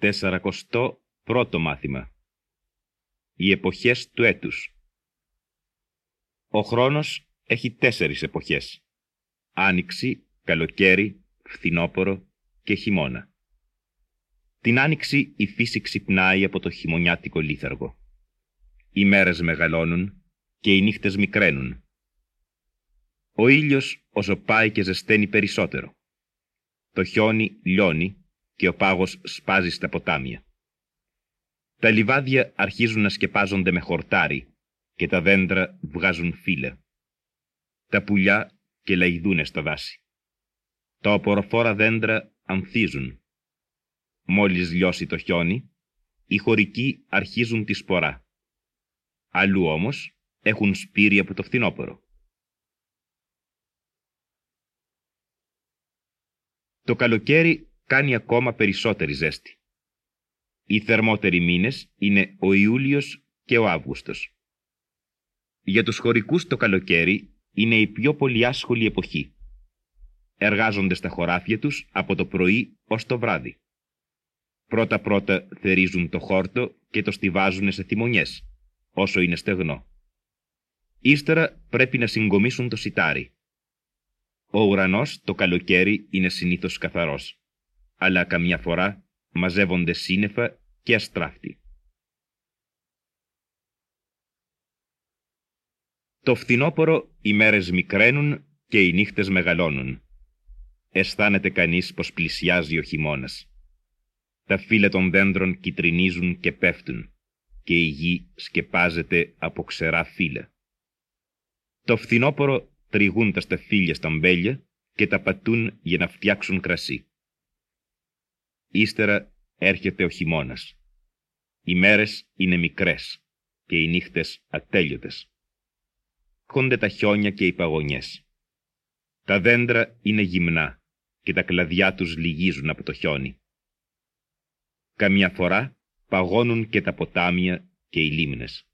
Τεσσαρακοστό πρώτο μάθημα. Οι εποχές του έτους. Ο χρόνος έχει τέσσερις εποχές. Άνοιξη, καλοκαίρι, φθινόπορο και χειμώνα. Την άνοιξη η φύση ξυπνάει από το χειμωνιάτικο λίθαργο. Οι μέρες μεγαλώνουν και οι νύχτες μικραίνουν. Ο ήλιος όσο πάει και ζεσταίνει περισσότερο. Το χιόνι λιώνει και ο πάγος σπάζει στα ποτάμια. Τα λιβάδια αρχίζουν να σκεπάζονται με χορτάρι και τα δέντρα βγάζουν φύλλα. Τα πουλιά και λαϊδούνε στα δάση. Τα οποροφόρα δέντρα ανθίζουν. Μόλις λιώσει το χιόνι, οι χωρικοί αρχίζουν τη σπορά. Αλλού όμως έχουν σπήρι από το φθινόπωρο. Το καλοκαίρι κάνει ακόμα περισσότερη ζέστη. Οι θερμότεροι μήνες είναι ο Ιούλιος και ο Αύγουστος. Για τους χωρικούς το καλοκαίρι είναι η πιο πολύ άσχολη εποχή. Εργάζονται στα χωράφια τους από το πρωί ως το βράδυ. Πρώτα-πρώτα θερίζουν το χόρτο και το στιβάζουν σε θυμονιές, όσο είναι στεγνό. Ύστερα πρέπει να συγκομίσουν το σιτάρι. Ο ουρανός το καλοκαίρι είναι συνήθως καθαρός αλλά καμιά φορά μαζεύονται σύννεφα και αστράφτη. Το φθινόπωρο οι μέρες μικραίνουν και οι νύχτες μεγαλώνουν. Αισθάνεται κανείς πως πλησιάζει ο χειμώνας. Τα φύλλα των δέντρων κυτρινίζουν και πέφτουν και η γη σκεπάζεται από ξερά φύλλα. Το φθινόπωρο τριγούν τα σταφύλια στα μπέλια και τα πατούν για να φτιάξουν κρασί. Ύστερα έρχεται ο χειμώνας. Οι μέρες είναι μικρές και οι νύχτες ατέλειωτες. Χόνται τα χιόνια και οι παγωνιές. Τα δέντρα είναι γυμνά και τα κλαδιά τους λυγίζουν από το χιόνι. Καμιά φορά παγώνουν και τα ποτάμια και οι λίμνες.